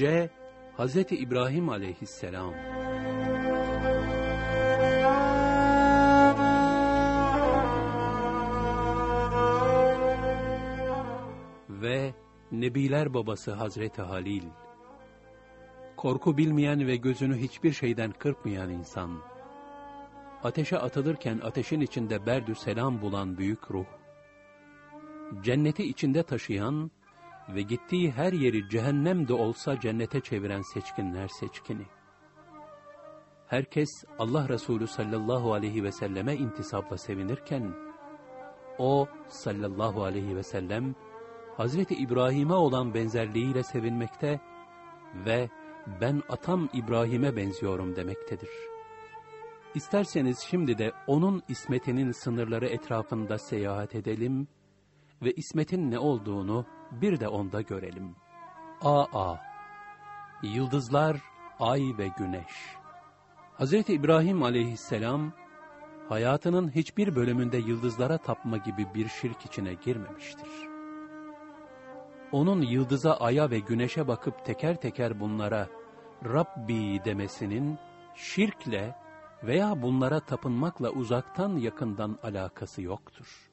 C. Hz. İbrahim aleyhisselam ve Nebiler babası Hazreti Halil korku bilmeyen ve gözünü hiçbir şeyden kırpmayan insan ateşe atılırken ateşin içinde berdü selam bulan büyük ruh cenneti içinde taşıyan ve gittiği her yeri cehennem de olsa cennete çeviren seçkinler seçkini. Herkes Allah Resulü sallallahu aleyhi ve selleme intisapla sevinirken, o sallallahu aleyhi ve sellem, Hazreti İbrahim'e olan benzerliğiyle sevinmekte ve ben atam İbrahim'e benziyorum demektedir. İsterseniz şimdi de onun ismetinin sınırları etrafında seyahat edelim ve ismetin ne olduğunu bir de onda görelim. A.A. Yıldızlar, Ay ve Güneş Hz. İbrahim aleyhisselam, hayatının hiçbir bölümünde yıldızlara tapma gibi bir şirk içine girmemiştir. Onun yıldıza, aya ve güneşe bakıp teker teker bunlara Rabbi demesinin şirkle veya bunlara tapınmakla uzaktan yakından alakası yoktur.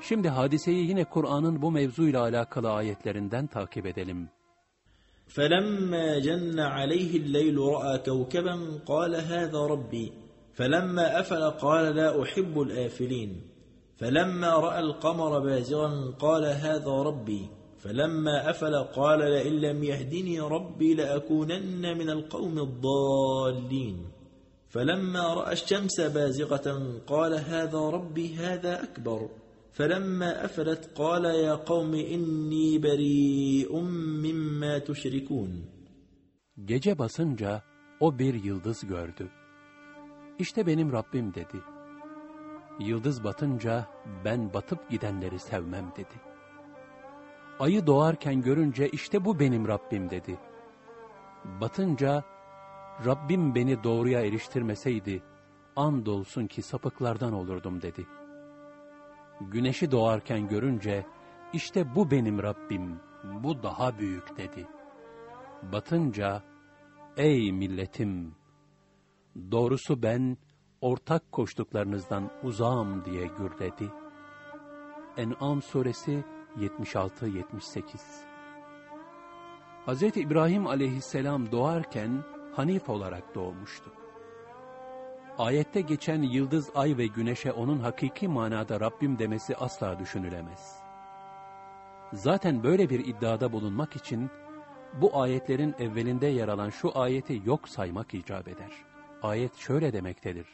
Şimdi hadiseyi yine Kur'an'ın bu mevzuyla alakalı ayetlerinden takip edelim. فَلَمَّا جَنَّ عَلَيْهِ اللَّيْلُ رَأَى كَوْكَبًا قَالَ هَذَا رَبِّي. فَلَمَّا أَفَلَ قَالَ لَا أُحِبُّ الْآفِلِينَ. فَلَمَّا رَأَى الْقَمَرَ بَازِغًا قَالَ هَذَا رَبِّي. فَلَمَّا أَفَلَ قَالَ لَئِن لَّمْ يَهْدِنِي رَبِّي لَأَكُونَنَّ مِنَ الْقَوْمِ الضَّالِّينَ. فَلَمَّا رَأَى الشَّمْسَ بَازِغَةً قَالَ هَذَا رَبِّي هَذَا أَكْبَرُ. فَلَمَّا أَفَلَتْ قَالَ يَا قَوْمِ إِنِّي بَرِيءٌ مِّمَّا تُشْرِكُونَ Gece basınca o bir yıldız gördü. İşte benim Rabbim dedi. Yıldız batınca ben batıp gidenleri sevmem dedi. Ayı doğarken görünce işte bu benim Rabbim dedi. Batınca Rabbim beni doğruya eriştirmeseydi andolsun ki sapıklardan olurdum dedi. Güneşi doğarken görünce işte bu benim Rabbim, bu daha büyük dedi. Batınca ey milletim doğrusu ben ortak koştuklarınızdan uzağım diye gürledi. En'am suresi 76-78 Hz. İbrahim aleyhisselam doğarken Hanif olarak doğmuştu. Ayette geçen yıldız, ay ve güneşe onun hakiki manada Rabbim demesi asla düşünülemez. Zaten böyle bir iddiada bulunmak için bu ayetlerin evvelinde yer alan şu ayeti yok saymak icap eder. Ayet şöyle demektedir.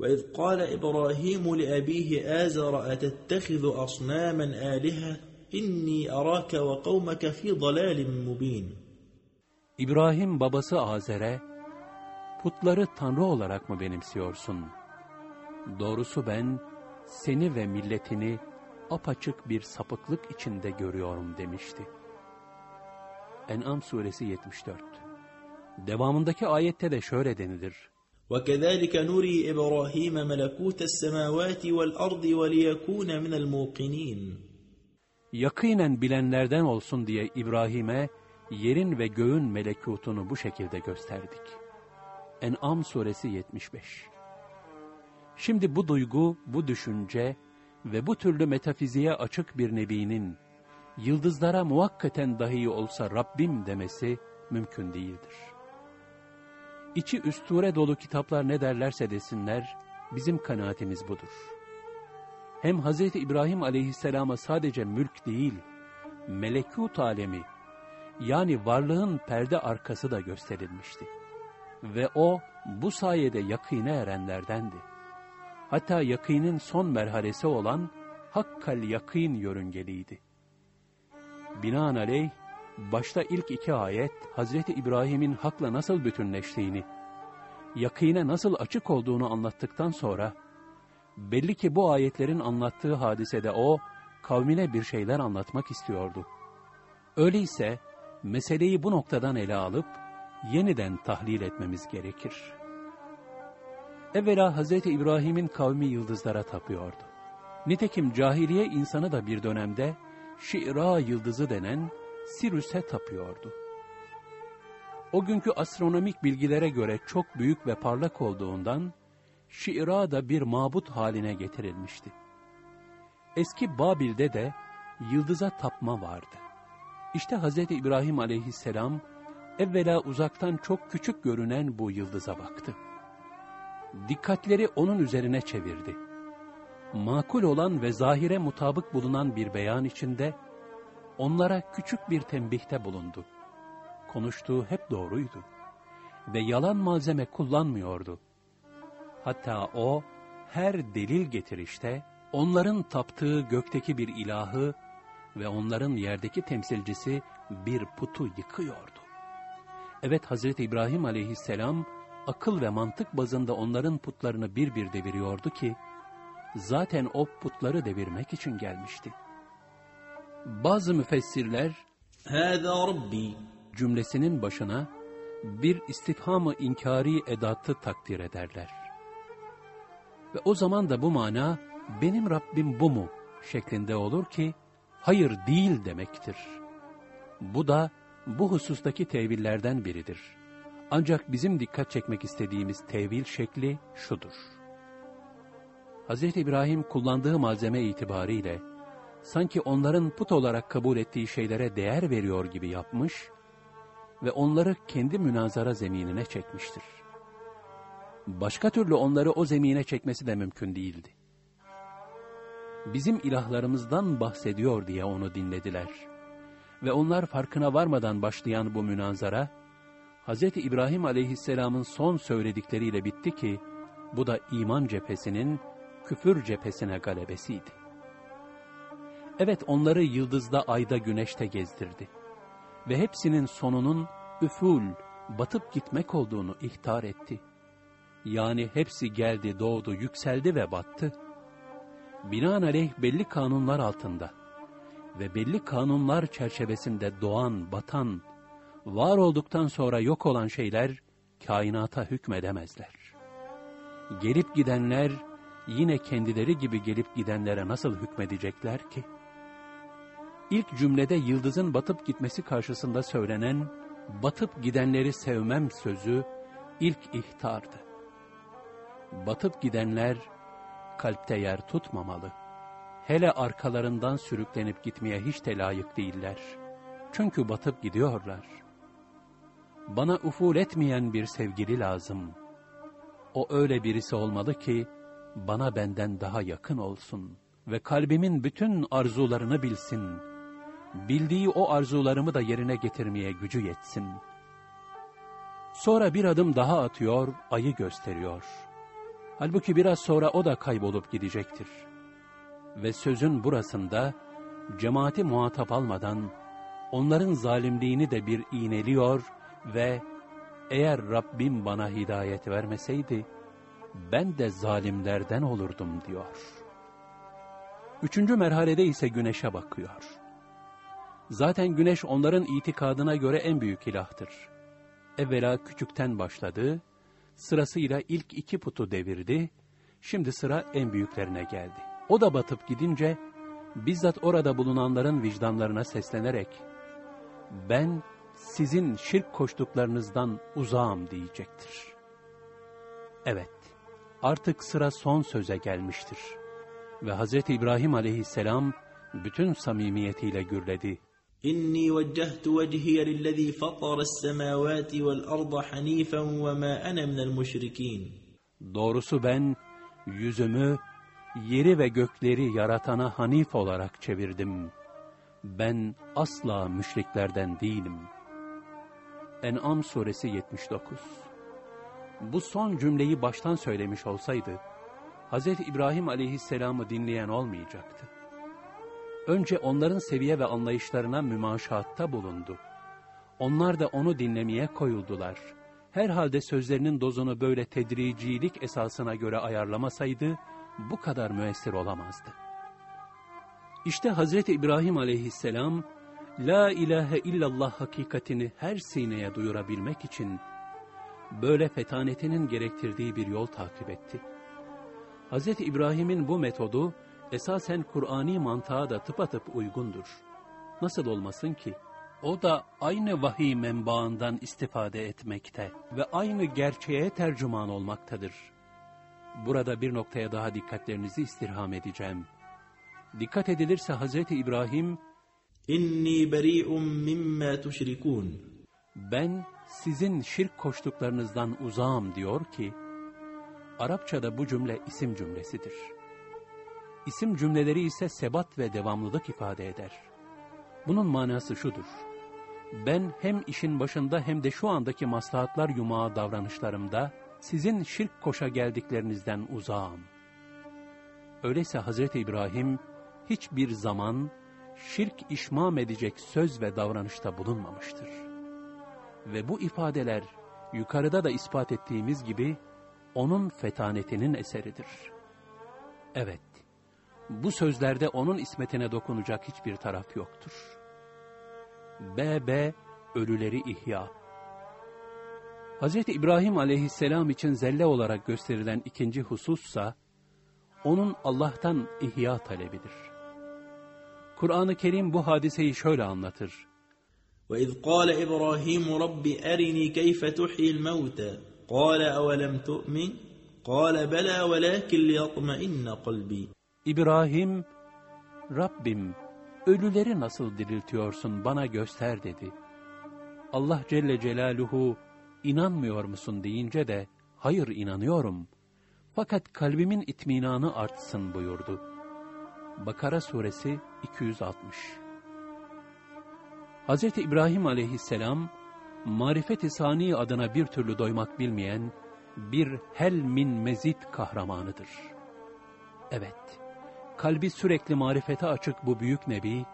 وَإِذْ قَالَ إِبْرَاهِيمُ لِأَبِيهِ آزَرَ أَتَتَّخِذُ أَصْنَامًا آلِهَةً إِنِّي أَرَاكَ وَقَوْمَكَ فِي ضَلَالٍ مُبِينٍ İbrahim babası Azer'e, putları tanrı olarak mı benimsiyorsun? Doğrusu ben seni ve milletini apaçık bir sapıklık içinde görüyorum demişti. En'am suresi 74 Devamındaki ayette de şöyle denilir. وَكَذَلِكَ نُرِي إِبْرَاهِيمَ مَلَكُوتَ السَّمَاوَاتِ وَالْأَرْضِ وَلِيَكُونَ مِنَ الْمُوقِنِينَ Yakinen bilenlerden olsun diye İbrahim'e yerin ve göğün melekutunu bu şekilde gösterdik. En'am suresi 75 Şimdi bu duygu, bu düşünce ve bu türlü metafiziğe açık bir nebinin, yıldızlara muhakkaten dahi olsa Rabbim demesi mümkün değildir. İçi üsture dolu kitaplar ne derlerse desinler, bizim kanaatimiz budur. Hem Hz. İbrahim aleyhisselama sadece mülk değil, melekut alemi, yani varlığın perde arkası da gösterilmişti. Ve o bu sayede yakine erenlerdendi. Hatta yakinin son merhalesi olan hakkal yakîn yörüngeliydi. Binaenaleyh, başta ilk iki ayet Hazreti İbrahim'in hakla nasıl bütünleştiğini, yakine nasıl açık olduğunu anlattıktan sonra, belli ki bu ayetlerin anlattığı hadisede o, kavmine bir şeyler anlatmak istiyordu. Öyleyse, meseleyi bu noktadan ele alıp, yeniden tahlil etmemiz gerekir. Evvela Hz. İbrahim'in kavmi yıldızlara tapıyordu. Nitekim cahiliye insanı da bir dönemde Şi'ra yıldızı denen Sirüs'e tapıyordu. O günkü astronomik bilgilere göre çok büyük ve parlak olduğundan, Şiira da bir mabut haline getirilmişti. Eski Babil'de de yıldıza tapma vardı. İşte Hz. İbrahim aleyhisselam, evvela uzaktan çok küçük görünen bu yıldıza baktı. Dikkatleri onun üzerine çevirdi. Makul olan ve zahire mutabık bulunan bir beyan içinde, onlara küçük bir tembihte bulundu. Konuştuğu hep doğruydu ve yalan malzeme kullanmıyordu. Hatta o, her delil getirişte, onların taptığı gökteki bir ilahı ve onların yerdeki temsilcisi bir putu yıkıyordu. Evet Hazreti İbrahim aleyhisselam akıl ve mantık bazında onların putlarını bir bir deviriyordu ki zaten o putları devirmek için gelmişti. Bazı müfessirler cümlesinin başına bir istifhamı inkari edatı takdir ederler. Ve o zaman da bu mana benim Rabbim bu mu şeklinde olur ki hayır değil demektir. Bu da bu husustaki tevillerden biridir. Ancak bizim dikkat çekmek istediğimiz tevil şekli şudur. Hz. İbrahim kullandığı malzeme itibariyle sanki onların put olarak kabul ettiği şeylere değer veriyor gibi yapmış ve onları kendi münazara zeminine çekmiştir. Başka türlü onları o zemine çekmesi de mümkün değildi. Bizim ilahlarımızdan bahsediyor diye onu dinlediler. Ve onlar farkına varmadan başlayan bu münazara, Hz. İbrahim aleyhisselamın son söyledikleriyle bitti ki, bu da iman cephesinin küfür cephesine galebesiydi. Evet onları yıldızda, ayda, güneşte gezdirdi. Ve hepsinin sonunun üful, batıp gitmek olduğunu ihtar etti. Yani hepsi geldi, doğdu, yükseldi ve battı. Binaenaleyh belli kanunlar altında ve belli kanunlar çerçevesinde doğan, batan, var olduktan sonra yok olan şeyler kainata hükmedemezler. Gelip gidenler yine kendileri gibi gelip gidenlere nasıl hükmedecekler ki? İlk cümlede yıldızın batıp gitmesi karşısında söylenen batıp gidenleri sevmem sözü ilk ihtardı. Batıp gidenler kalpte yer tutmamalı. Hele arkalarından sürüklenip gitmeye hiç de layık değiller. Çünkü batıp gidiyorlar. Bana uful etmeyen bir sevgili lazım. O öyle birisi olmalı ki, bana benden daha yakın olsun ve kalbimin bütün arzularını bilsin. Bildiği o arzularımı da yerine getirmeye gücü yetsin. Sonra bir adım daha atıyor, ayı gösteriyor. Halbuki biraz sonra o da kaybolup gidecektir. Ve sözün burasında cemaati muhatap almadan onların zalimliğini de bir iğneliyor ve eğer Rabbim bana hidayet vermeseydi ben de zalimlerden olurdum diyor. Üçüncü merhalede ise güneşe bakıyor. Zaten güneş onların itikadına göre en büyük ilahtır. Evvela küçükten başladı, sırasıyla ilk iki putu devirdi, şimdi sıra en büyüklerine geldi. O da batıp gidince bizzat orada bulunanların vicdanlarına seslenerek ben sizin şirk koştuklarınızdan uzağım diyecektir. Evet, artık sıra son söze gelmiştir. Ve Hz. İbrahim aleyhisselam bütün samimiyetiyle gürledi. İnni veccehtu vecihiye lillezî fatares semâvâti vel arda hanîfen ve mâ ene minel. Doğrusu ben yüzümü yeri ve gökleri yaratana Hanif olarak çevirdim. Ben asla müşriklerden değilim. En'am suresi 79 Bu son cümleyi baştan söylemiş olsaydı, Hz. İbrahim aleyhisselamı dinleyen olmayacaktı. Önce onların seviye ve anlayışlarına mümaşatta bulundu. Onlar da onu dinlemeye koyuldular. Herhalde sözlerinin dozunu böyle tedricilik esasına göre ayarlamasaydı, bu kadar müessir olamazdı. İşte Hazreti İbrahim aleyhisselam, La ilahe illallah hakikatini her sineye duyurabilmek için, böyle fetanetinin gerektirdiği bir yol takip etti. Hazreti İbrahim'in bu metodu, esasen Kur'ani mantığa da tıpatıp uygundur. Nasıl olmasın ki? O da aynı vahiy menbaından istifade etmekte ve aynı gerçeğe tercüman olmaktadır. Burada bir noktaya daha dikkatlerinizi istirham edeceğim. Dikkat edilirse Hazreti İbrahim İnni beri'um mimma tuşrikun Ben sizin şirk koştuklarınızdan uzağım diyor ki Arapçada bu cümle isim cümlesidir. İsim cümleleri ise sebat ve devamlılık ifade eder. Bunun manası şudur. Ben hem işin başında hem de şu andaki maslahatlar yumağı davranışlarımda sizin şirk koşa geldiklerinizden uzağım. Öyleyse Hazreti İbrahim hiçbir zaman şirk işmam edecek söz ve davranışta bulunmamıştır. Ve bu ifadeler yukarıda da ispat ettiğimiz gibi onun fetanetinin eseridir. Evet, bu sözlerde onun ismetine dokunacak hiçbir taraf yoktur. B.B. Ölüleri İhya Hz. İbrahim aleyhisselam için zelle olarak gösterilen ikinci husussa, onun Allah'tan ihya talebidir. Kur'an-ı Kerim bu hadiseyi şöyle anlatır. وإذ قال إبراهيم رب أرني كيف تحيي الموتى قال أولم تؤمن قال بلى ولكن ليطمئن قلبي İbrahim, Rabbim ölüleri nasıl diriltiyorsun bana göster dedi. Allah Celle Celaluhu inanmıyor musun deyince de hayır inanıyorum. Fakat kalbimin itminanı artsın buyurdu. Bakara suresi 260 Hz. İbrahim aleyhisselam, marifet-i sani adına bir türlü doymak bilmeyen bir hel min mezit kahramanıdır. Evet, kalbi sürekli marifete açık bu büyük nebi,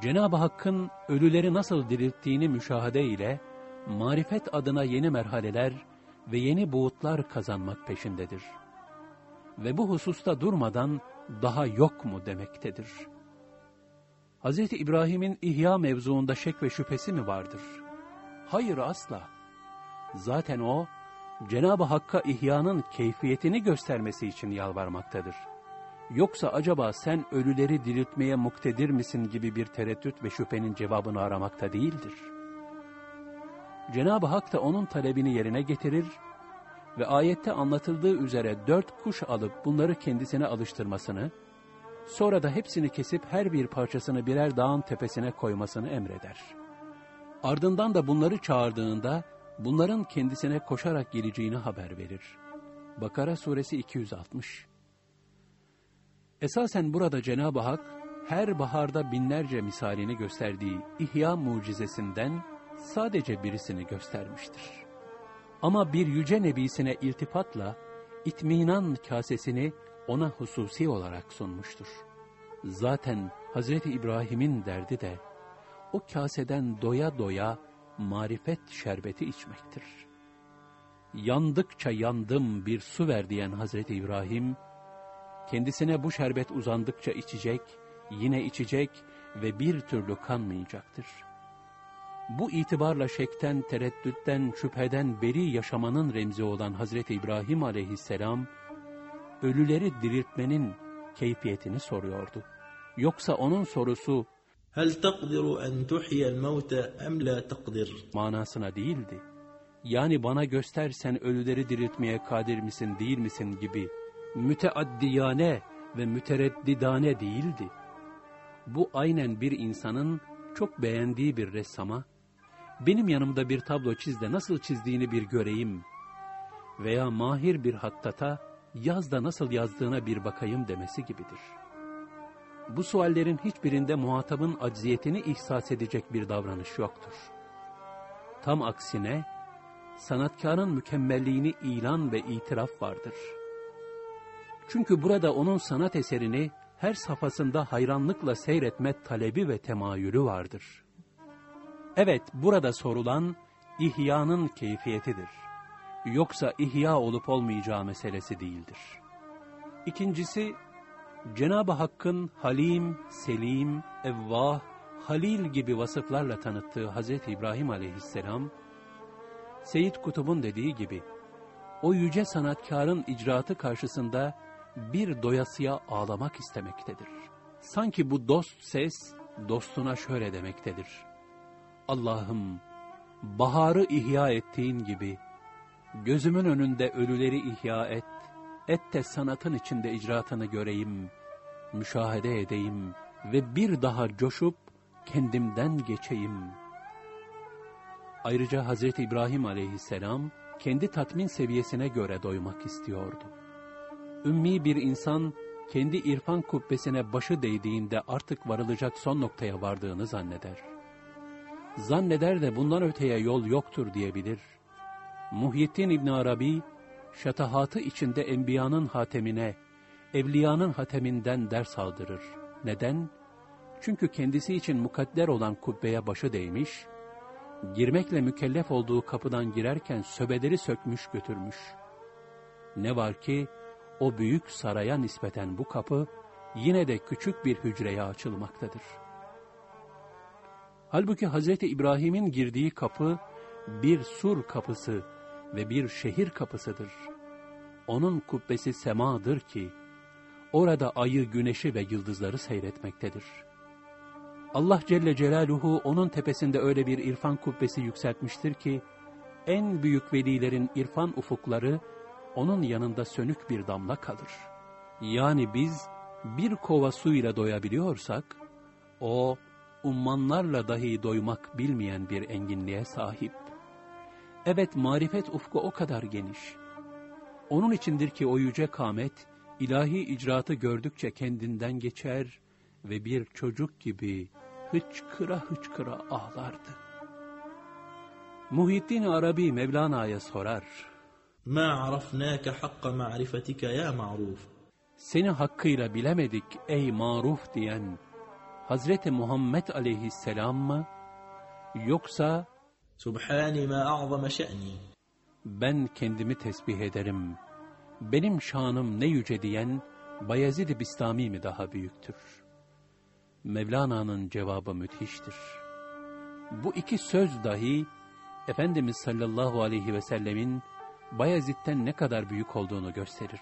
Cenab-ı Hakk'ın ölüleri nasıl dirilttiğini müşahede ile, marifet adına yeni merhaleler ve yeni buğutlar kazanmak peşindedir. Ve bu hususta durmadan daha yok mu demektedir. Hz. İbrahim'in ihya mevzuunda şek ve şüphesi mi vardır? Hayır asla. Zaten o, Cenab-ı Hakk'a ihyanın keyfiyetini göstermesi için yalvarmaktadır. Yoksa acaba sen ölüleri diriltmeye muktedir misin gibi bir tereddüt ve şüphenin cevabını aramakta değildir. Cenab-ı Hak da onun talebini yerine getirir ve ayette anlatıldığı üzere dört kuş alıp bunları kendisine alıştırmasını, sonra da hepsini kesip her bir parçasını birer dağın tepesine koymasını emreder. Ardından da bunları çağırdığında bunların kendisine koşarak geleceğini haber verir. Bakara suresi 260 Esasen burada Cenab-ı Hak her baharda binlerce misalini gösterdiği ihya mucizesinden sadece birisini göstermiştir. Ama bir yüce nebisine iltifatla itminan kasesini ona hususi olarak sunmuştur. Zaten Hazreti İbrahim'in derdi de o kaseden doya doya marifet şerbeti içmektir. Yandıkça yandım bir su ver diyen Hazreti İbrahim, kendisine bu şerbet uzandıkça içecek, yine içecek ve bir türlü kanmayacaktır bu itibarla şekten, tereddütten, şüpheden beri yaşamanın remzi olan Hazreti İbrahim aleyhisselam, ölüleri diriltmenin keyfiyetini soruyordu. Yoksa onun sorusu, Hel takdiru en tuhiyel mevte em la takdir? Manasına değildi. Yani bana göstersen ölüleri diriltmeye kadir misin değil misin gibi müteaddiyane ve mütereddidane değildi. Bu aynen bir insanın çok beğendiği bir ressama benim yanımda bir tablo çiz de nasıl çizdiğini bir göreyim veya mahir bir hattata yazda nasıl yazdığına bir bakayım demesi gibidir. Bu suallerin hiçbirinde muhatabın acziyetini ihsas edecek bir davranış yoktur. Tam aksine, sanatkarın mükemmelliğini ilan ve itiraf vardır. Çünkü burada onun sanat eserini her safhasında hayranlıkla seyretme talebi ve temayülü vardır. Evet, burada sorulan ihyanın keyfiyetidir. Yoksa ihya olup olmayacağı meselesi değildir. İkincisi, Cenab-ı Hakk'ın Halim, Selim, Evvah, Halil gibi vasıflarla tanıttığı Hz. İbrahim aleyhisselam, Seyyid Kutub'un dediği gibi, o yüce sanatkarın icraatı karşısında bir doyasıya ağlamak istemektedir. Sanki bu dost ses, dostuna şöyle demektedir. Allah'ım, baharı ihya ettiğin gibi, gözümün önünde ölüleri ihya et, et de sanatın içinde icraatını göreyim, müşahede edeyim ve bir daha coşup kendimden geçeyim. Ayrıca Hazreti İbrahim aleyhisselam, kendi tatmin seviyesine göre doymak istiyordu. Ümmi bir insan, kendi irfan kubbesine başı değdiğinde artık varılacak son noktaya vardığını zanneder. Zanneder de bundan öteye yol yoktur diyebilir. Muhyiddin İbn Arabi, şatahatı içinde enbiyanın hatemine, evliyanın hateminden ders aldırır. Neden? Çünkü kendisi için mukadder olan kubbeye başı değmiş, girmekle mükellef olduğu kapıdan girerken söbeleri sökmüş götürmüş. Ne var ki, o büyük saraya nispeten bu kapı, yine de küçük bir hücreye açılmaktadır. Halbuki Hz. İbrahim'in girdiği kapı, bir sur kapısı ve bir şehir kapısıdır. Onun kubbesi semadır ki, orada ayı, güneşi ve yıldızları seyretmektedir. Allah Celle Celaluhu onun tepesinde öyle bir irfan kubbesi yükseltmiştir ki, en büyük velilerin irfan ufukları, onun yanında sönük bir damla kalır. Yani biz bir kova suyla doyabiliyorsak, o ummanlarla dahi doymak bilmeyen bir enginliğe sahip. Evet marifet ufku o kadar geniş. Onun içindir ki o yüce kamet, ilahi icraatı gördükçe kendinden geçer ve bir çocuk gibi hıçkıra hıçkıra ağlardı. Muhittin Arabi Mevlana'ya sorar. Ma arafnâke hakka ma'rifetike ya ma'ruf. Seni hakkıyla bilemedik ey maruf diyen Hazreti Muhammed aleyhisselam mı? Yoksa Subhani ma a'zama şe'ni Ben kendimi tesbih ederim. Benim şanım ne yüce diyen Bayezid Bistami mi daha büyüktür? Mevlana'nın cevabı müthiştir. Bu iki söz dahi Efendimiz sallallahu aleyhi ve sellemin Bayezid'den ne kadar büyük olduğunu gösterir.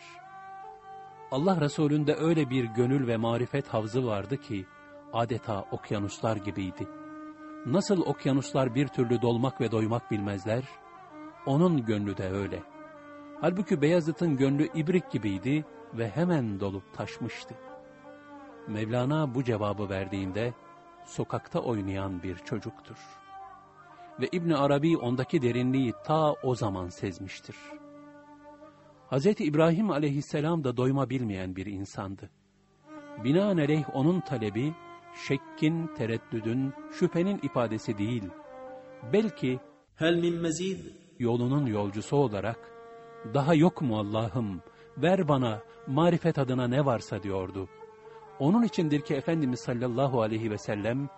Allah Resulü'nde öyle bir gönül ve marifet havzı vardı ki, adeta okyanuslar gibiydi. Nasıl okyanuslar bir türlü dolmak ve doymak bilmezler, onun gönlü de öyle. Halbuki Beyazıt'ın gönlü ibrik gibiydi ve hemen dolup taşmıştı. Mevlana bu cevabı verdiğinde, sokakta oynayan bir çocuktur. Ve İbn Arabi ondaki derinliği ta o zaman sezmiştir. Hz. İbrahim aleyhisselam da doyma bilmeyen bir insandı. Binaenaleyh onun talebi, şekkin, tereddüdün, şüphenin ifadesi değil. Belki hel min mezid yolunun yolcusu olarak daha yok mu Allah'ım ver bana marifet adına ne varsa diyordu. Onun içindir ki Efendimiz sallallahu aleyhi ve sellem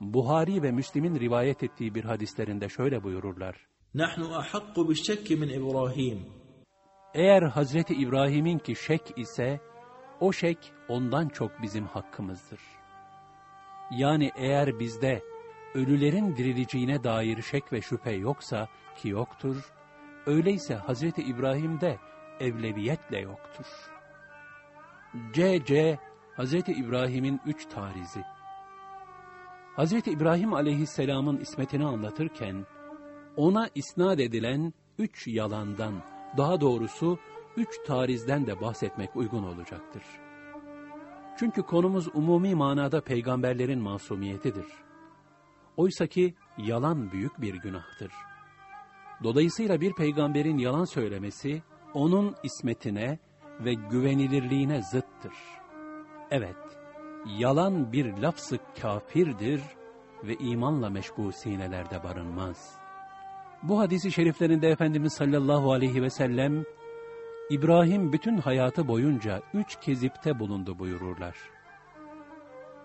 Buhari ve Müslim'in rivayet ettiği bir hadislerinde şöyle buyururlar. Nahnu ahakku bişşekki min İbrahim. Eğer Hazreti İbrahim'in ki şek ise o şek ondan çok bizim hakkımızdır. Yani eğer bizde ölülerin dirileceğine dair şek ve şüphe yoksa ki yoktur, öyleyse Hazreti İbrahim'de evleviyetle yoktur. C.C. Hazreti İbrahim'in üç tarizi Hazreti İbrahim aleyhisselamın ismetini anlatırken, ona isnat edilen üç yalandan, daha doğrusu üç tarizden de bahsetmek uygun olacaktır. Çünkü konumuz umumi manada peygamberlerin masumiyetidir. Oysa ki yalan büyük bir günahtır. Dolayısıyla bir peygamberin yalan söylemesi, onun ismetine ve güvenilirliğine zıttır. Evet, yalan bir lafzı kafirdir ve imanla meşbu sinelerde barınmaz. Bu hadisi şeriflerinde Efendimiz sallallahu aleyhi ve sellem, İbrahim bütün hayatı boyunca üç kezipte bulundu buyururlar.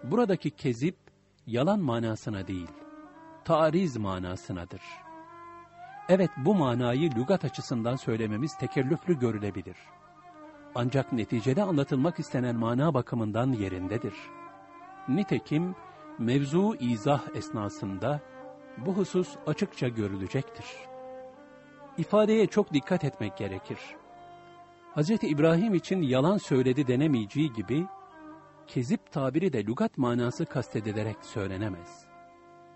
Buradaki kezip, yalan manasına değil, tariz manasınadır. Evet bu manayı lügat açısından söylememiz tekellüflü görülebilir. Ancak neticede anlatılmak istenen mana bakımından yerindedir. Nitekim mevzu izah esnasında bu husus açıkça görülecektir. İfadeye çok dikkat etmek gerekir. Hz. İbrahim için yalan söyledi denemeyeceği gibi, kezip tabiri de lügat manası kastedilerek söylenemez.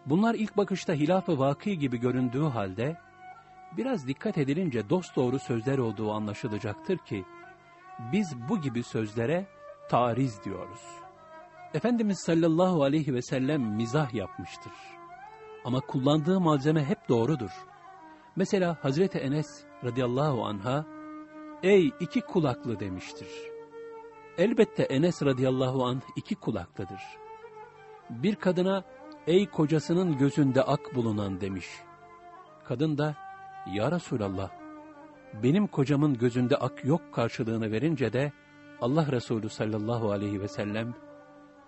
Bunlar ilk bakışta hilaf-ı vaki gibi göründüğü halde, biraz dikkat edilince dosdoğru sözler olduğu anlaşılacaktır ki, biz bu gibi sözlere tariz diyoruz. Efendimiz sallallahu aleyhi ve sellem mizah yapmıştır. Ama kullandığı malzeme hep doğrudur. Mesela Hazreti Enes radıyallahu anha, ey iki kulaklı demiştir. Elbette Enes radıyallahu anh iki kulaklıdır. Bir kadına, ey kocasının gözünde ak bulunan demiş. Kadın da, ya Resulallah, benim kocamın gözünde ak yok karşılığını verince de, Allah Resulü sallallahu aleyhi ve sellem,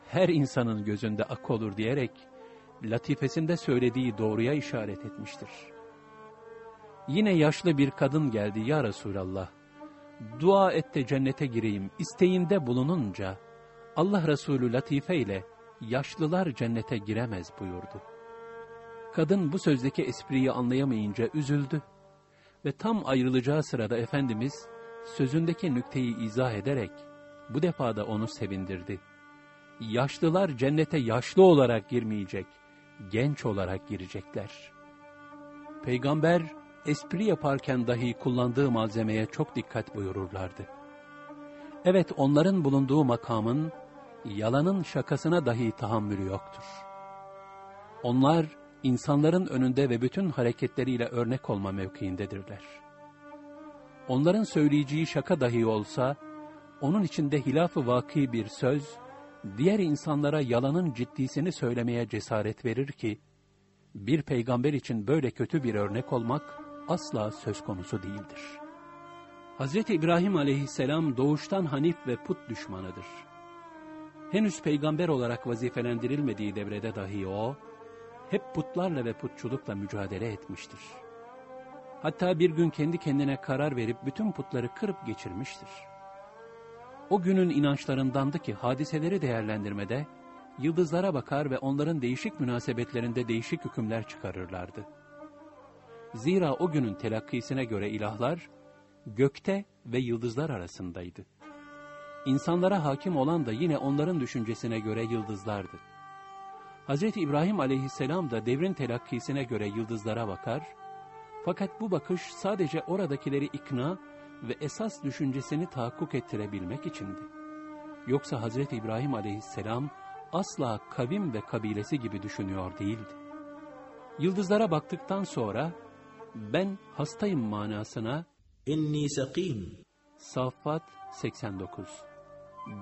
her insanın gözünde ak olur diyerek, latifesinde söylediği doğruya işaret etmiştir. Yine yaşlı bir kadın geldi ya Resulallah, dua et de cennete gireyim isteğinde bulununca, Allah Resulü latife ile, yaşlılar cennete giremez buyurdu. Kadın bu sözdeki espriyi anlayamayınca üzüldü ve tam ayrılacağı sırada Efendimiz sözündeki nükteyi izah ederek bu defa da onu sevindirdi. Yaşlılar cennete yaşlı olarak girmeyecek, genç olarak girecekler. Peygamber espri yaparken dahi kullandığı malzemeye çok dikkat buyururlardı. Evet onların bulunduğu makamın yalanın şakasına dahi tahammülü yoktur. Onlar insanların önünde ve bütün hareketleriyle örnek olma mevkiindedirler. Onların söyleyeceği şaka dahi olsa, onun içinde hilaf-ı vaki bir söz, diğer insanlara yalanın ciddisini söylemeye cesaret verir ki, bir peygamber için böyle kötü bir örnek olmak asla söz konusu değildir. Hz. İbrahim aleyhisselam doğuştan hanif ve put düşmanıdır. Henüz peygamber olarak vazifelendirilmediği devrede dahi o, hep putlarla ve putçulukla mücadele etmiştir. Hatta bir gün kendi kendine karar verip bütün putları kırıp geçirmiştir. O günün inançlarındandı ki hadiseleri değerlendirmede, yıldızlara bakar ve onların değişik münasebetlerinde değişik hükümler çıkarırlardı. Zira o günün telakkisine göre ilahlar, gökte ve yıldızlar arasındaydı. İnsanlara hakim olan da yine onların düşüncesine göre yıldızlardı. Hz. İbrahim aleyhisselam da devrin telakkisine göre yıldızlara bakar, fakat bu bakış sadece oradakileri ikna ve esas düşüncesini tahakkuk ettirebilmek içindi. Yoksa Hz. İbrahim aleyhisselam asla kavim ve kabilesi gibi düşünüyor değildi. Yıldızlara baktıktan sonra ben hastayım manasına İnni sakim. Saffat 89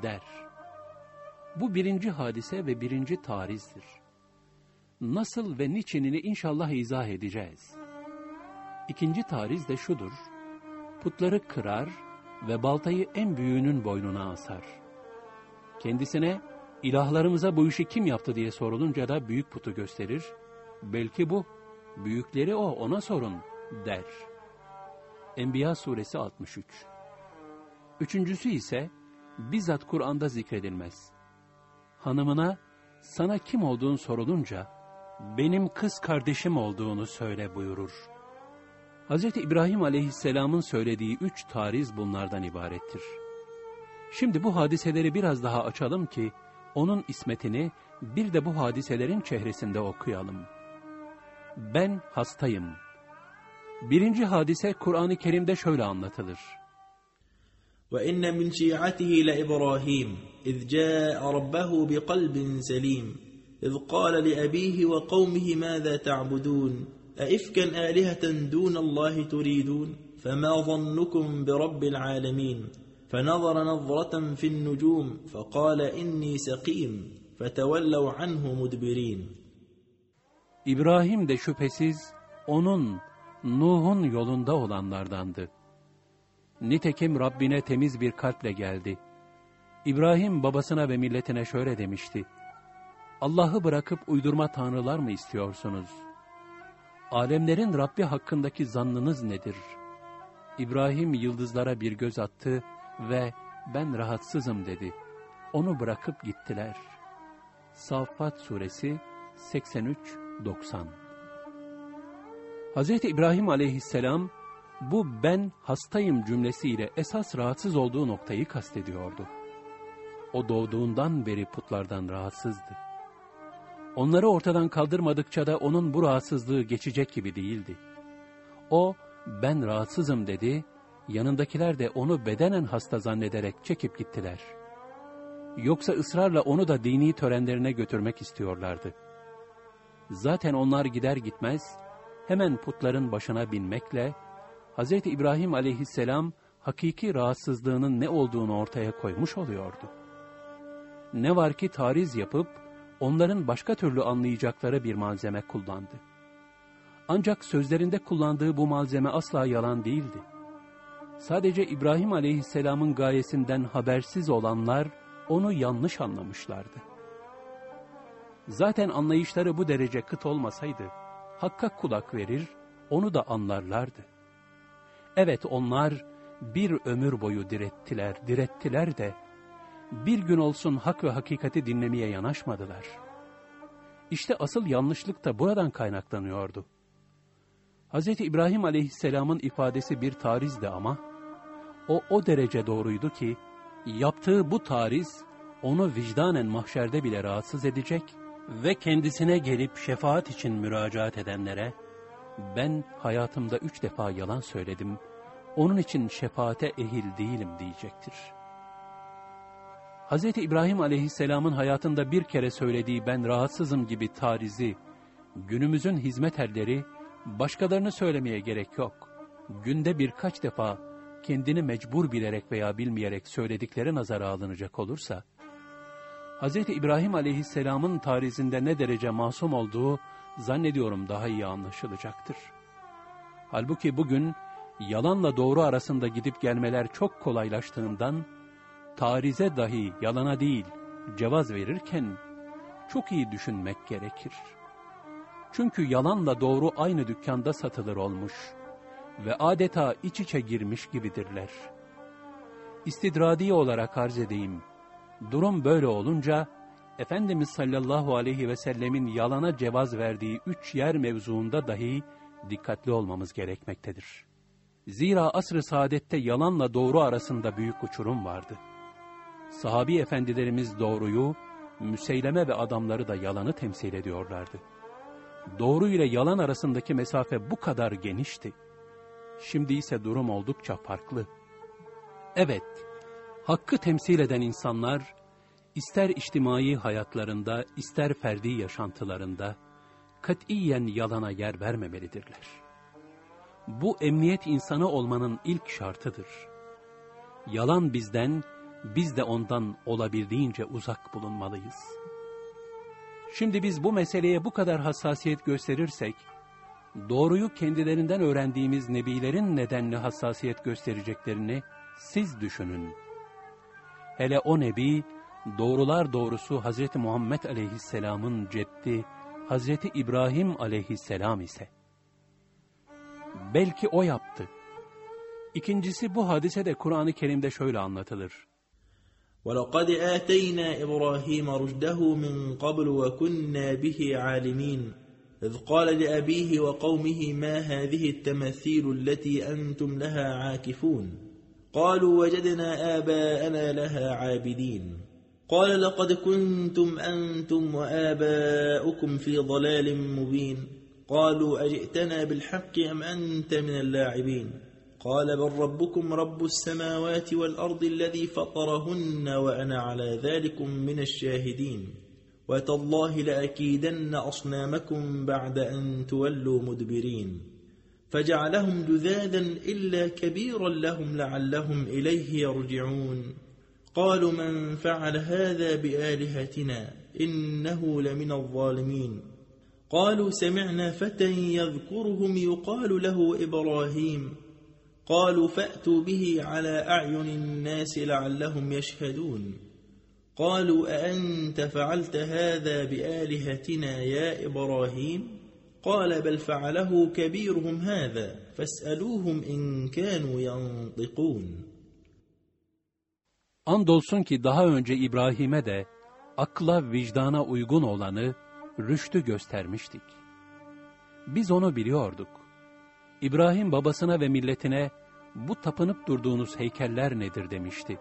der. Bu birinci hadise ve birinci tarizdir. Nasıl ve niçinini inşallah izah edeceğiz. İkinci tariz de şudur. Putları kırar ve baltayı en büyüğünün boynuna asar. Kendisine ilahlarımıza bu işi kim yaptı diye sorulunca da büyük putu gösterir. Belki bu, büyükleri o ona sorun der. Enbiya suresi 63 Üçüncüsü ise bizzat Kur'an'da zikredilmez. Hanımına sana kim olduğun sorulunca benim kız kardeşim olduğunu söyle buyurur. Hz. İbrahim aleyhisselamın söylediği üç tariz bunlardan ibarettir. Şimdi bu hadiseleri biraz daha açalım ki onun ismetini bir de bu hadiselerin çehresinde okuyalım. Ben hastayım. Birinci hadise Kur'an-ı Kerim'de şöyle anlatılır. وإن من شيعته لإبراهيم إذ جاء ربه بقلب سليم إذ قال لأبيه وقومه ماذا تعبدون أئفكا آلهة دون الله تريدون فما ظنكم برب العالمين فنظر نظرة في النجوم فقال إني سقيم فتولوا عنه مدبرين İbrahim de şüphesiz onun, Nuh'un yolunda olanlardandı. Nitekim Rabbine temiz bir kalple geldi. İbrahim babasına ve milletine şöyle demişti. Allah'ı bırakıp uydurma tanrılar mı istiyorsunuz? Alemlerin Rabbi hakkındaki zannınız nedir? İbrahim yıldızlara bir göz attı ve ben rahatsızım dedi. Onu bırakıp gittiler. Saffat suresi 83-90 Hz. İbrahim aleyhisselam bu ben hastayım cümlesiyle esas rahatsız olduğu noktayı kastediyordu. O doğduğundan beri putlardan rahatsızdı. Onları ortadan kaldırmadıkça da onun bu rahatsızlığı geçecek gibi değildi. O, ben rahatsızım dedi, yanındakiler de onu bedenen hasta zannederek çekip gittiler. Yoksa ısrarla onu da dini törenlerine götürmek istiyorlardı. Zaten onlar gider gitmez, hemen putların başına binmekle, Hz. İbrahim aleyhisselam hakiki rahatsızlığının ne olduğunu ortaya koymuş oluyordu. Ne var ki tariz yapıp, onların başka türlü anlayacakları bir malzeme kullandı. Ancak sözlerinde kullandığı bu malzeme asla yalan değildi. Sadece İbrahim aleyhisselamın gayesinden habersiz olanlar onu yanlış anlamışlardı. Zaten anlayışları bu derece kıt olmasaydı, Hakk'a kulak verir, onu da anlarlardı. Evet onlar bir ömür boyu direttiler, direttiler de, bir gün olsun hak ve hakikati dinlemeye yanaşmadılar. İşte asıl yanlışlık da buradan kaynaklanıyordu. Hz. İbrahim aleyhisselamın ifadesi bir tarizdi ama, o o derece doğruydu ki, yaptığı bu tariz, onu vicdanen mahşerde bile rahatsız edecek ve kendisine gelip şefaat için müracaat edenlere, ben hayatımda üç defa yalan söyledim, onun için şefaate ehil değilim diyecektir. Hz. İbrahim aleyhisselamın hayatında bir kere söylediği ben rahatsızım gibi tarizi, günümüzün hizmet erleri, başkalarını söylemeye gerek yok. Günde birkaç defa kendini mecbur bilerek veya bilmeyerek söyledikleri nazara alınacak olursa, Hz. İbrahim aleyhisselamın tarizinde ne derece masum olduğu zannediyorum daha iyi anlaşılacaktır. Halbuki bugün yalanla doğru arasında gidip gelmeler çok kolaylaştığından, tarize dahi yalana değil cevaz verirken çok iyi düşünmek gerekir. Çünkü yalanla doğru aynı dükkanda satılır olmuş ve adeta iç içe girmiş gibidirler. İstidradi olarak arz edeyim, durum böyle olunca, Efendimiz sallallahu aleyhi ve sellemin yalana cevaz verdiği üç yer mevzuunda dahi dikkatli olmamız gerekmektedir. Zira asr-ı saadette yalanla doğru arasında büyük uçurum vardı. Sahabi efendilerimiz doğruyu, müseyleme ve adamları da yalanı temsil ediyorlardı. Doğru ile yalan arasındaki mesafe bu kadar genişti. Şimdi ise durum oldukça farklı. Evet, hakkı temsil eden insanlar, ister içtimai hayatlarında, ister ferdi yaşantılarında, katiyen yalana yer vermemelidirler. Bu emniyet insanı olmanın ilk şartıdır. Yalan bizden, biz de ondan olabildiğince uzak bulunmalıyız. Şimdi biz bu meseleye bu kadar hassasiyet gösterirsek, doğruyu kendilerinden öğrendiğimiz nebilerin nedenli hassasiyet göstereceklerini siz düşünün. Hele o nebi, doğrular doğrusu Hz. Muhammed aleyhisselamın ceddi, Hz. İbrahim aleyhisselam ise. Belki o yaptı. İkincisi bu hadise de Kur'an-ı Kerim'de şöyle anlatılır. وَلَقَدْ آتَيْنَا إِبْرَاهِيمَ رُشْدَهُ مِنْ قَبْلُ وَكُنَّا بِهِ عَالِمِينَ إذ قال لأبيه وقومه ما هذه التماثيل التي أنتم لها عاكفون قالوا وجدنا آباءنا لها عابدين. قال لقد كنتم أنتم وآباؤكم في ضلال مبين. قالوا أجئتنا بالحق أم أنت من اللاعبين؟ قال بل ربكم رب السماوات والأرض الذي فطرهن وأنا على ذلك من الشاهدين. وتالله لأكيدن أصنامكم بعد أن تولوا مدبرين. فجعلهم جذاذا إلا كبيرا لهم لعلهم إليه يرجعون. قالوا من فعل هذا بآلهتنا إنه لمن الظالمين. قالوا سمعنا فتى يذكرهم يقال له إبراهيم. قالوا فأتوا به على أعين الناس لعلهم يشهدون. قالوا أأنت فعلت هذا بآلهتنا يا إبراهيم؟ قال بل فعله كبيرهم هذا فاسألوهم إن كانوا ينطقون Andolsun ki daha önce İbrahim'e de akla vicdana uygun olanı, rüştü göstermiştik. Biz onu biliyorduk. İbrahim babasına ve milletine bu tapınıp durduğunuz heykeller nedir demişti.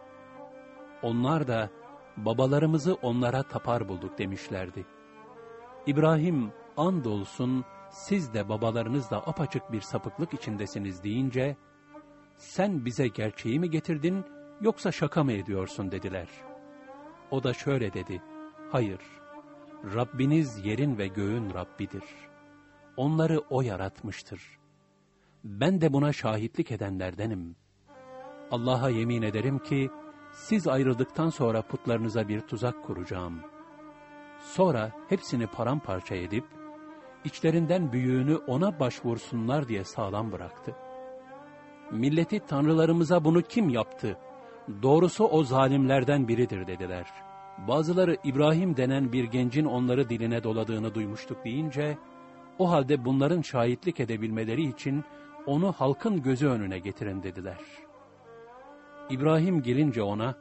Onlar da babalarımızı onlara tapar bulduk demişlerdi. İbrahim andolsun siz de babalarınız da apaçık bir sapıklık içindesiniz deyince, sen bize gerçeği mi getirdin yoksa şaka mı ediyorsun dediler. O da şöyle dedi, hayır, Rabbiniz yerin ve göğün Rabbidir. Onları O yaratmıştır. Ben de buna şahitlik edenlerdenim. Allah'a yemin ederim ki, siz ayrıldıktan sonra putlarınıza bir tuzak kuracağım. Sonra hepsini paramparça edip, içlerinden büyüğünü ona başvursunlar diye sağlam bıraktı. Milleti tanrılarımıza bunu kim yaptı? Doğrusu o zalimlerden biridir dediler. Bazıları İbrahim denen bir gencin onları diline doladığını duymuştuk deyince, o halde bunların şahitlik edebilmeleri için onu halkın gözü önüne getirin dediler. İbrahim gelince ona,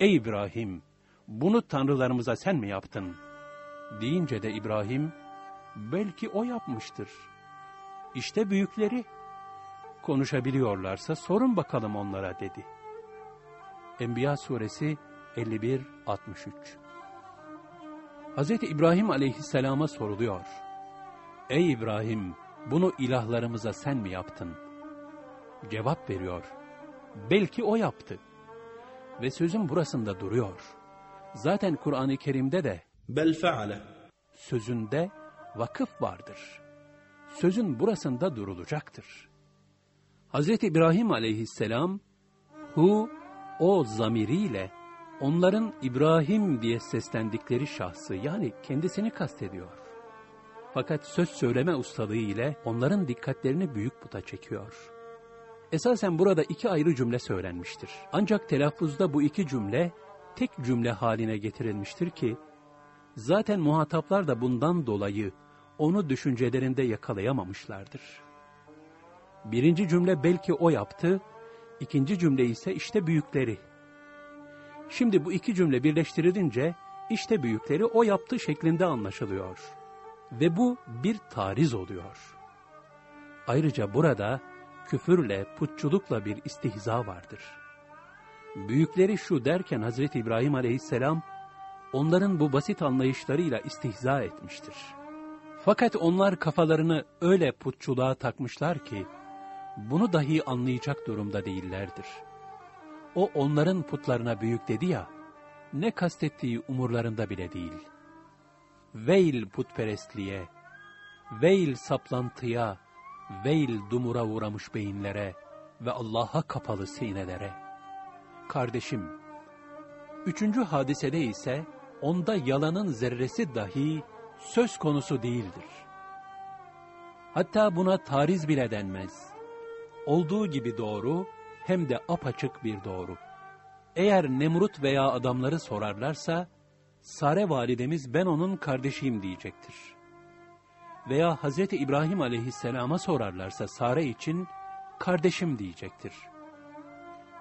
ey İbrahim, bunu tanrılarımıza sen mi yaptın? Deyince de İbrahim, belki o yapmıştır. İşte büyükleri. Konuşabiliyorlarsa sorun bakalım onlara dedi. Enbiya suresi 51-63 Hz. İbrahim aleyhisselama soruluyor. Ey İbrahim, bunu ilahlarımıza sen mi yaptın? Cevap veriyor. Belki o yaptı. Ve sözün burasında duruyor. Zaten Kur'an-ı Kerim'de de bel feale sözünde vakıf vardır. Sözün burasında durulacaktır. Hz. İbrahim aleyhisselam, hu, o zamiriyle onların İbrahim diye seslendikleri şahsı yani kendisini kastediyor. Fakat söz söyleme ustalığı ile onların dikkatlerini büyük puta çekiyor. Esasen burada iki ayrı cümle söylenmiştir. Ancak telaffuzda bu iki cümle tek cümle haline getirilmiştir ki, zaten muhataplar da bundan dolayı onu düşüncelerinde yakalayamamışlardır. Birinci cümle belki o yaptı, ikinci cümle ise işte büyükleri. Şimdi bu iki cümle birleştirilince işte büyükleri o yaptı şeklinde anlaşılıyor. Ve bu bir tariz oluyor. Ayrıca burada küfürle, putçulukla bir istihza vardır. Büyükleri şu derken Hazreti İbrahim aleyhisselam, onların bu basit anlayışlarıyla istihza etmiştir. Fakat onlar kafalarını öyle putçuluğa takmışlar ki, bunu dahi anlayacak durumda değillerdir. O onların putlarına büyük dedi ya, ne kastettiği umurlarında bile değil. Veil putperestliğe, veil saplantıya, veil dumura uğramış beyinlere ve Allah'a kapalı sinelere. Kardeşim, üçüncü hadisede ise onda yalanın zerresi dahi söz konusu değildir. Hatta buna tariz bile denmez. Olduğu gibi doğru hem de apaçık bir doğru. Eğer Nemrut veya adamları sorarlarsa, Sare validemiz ben onun kardeşiyim diyecektir. Veya Hz. İbrahim aleyhisselama sorarlarsa Sare için kardeşim diyecektir.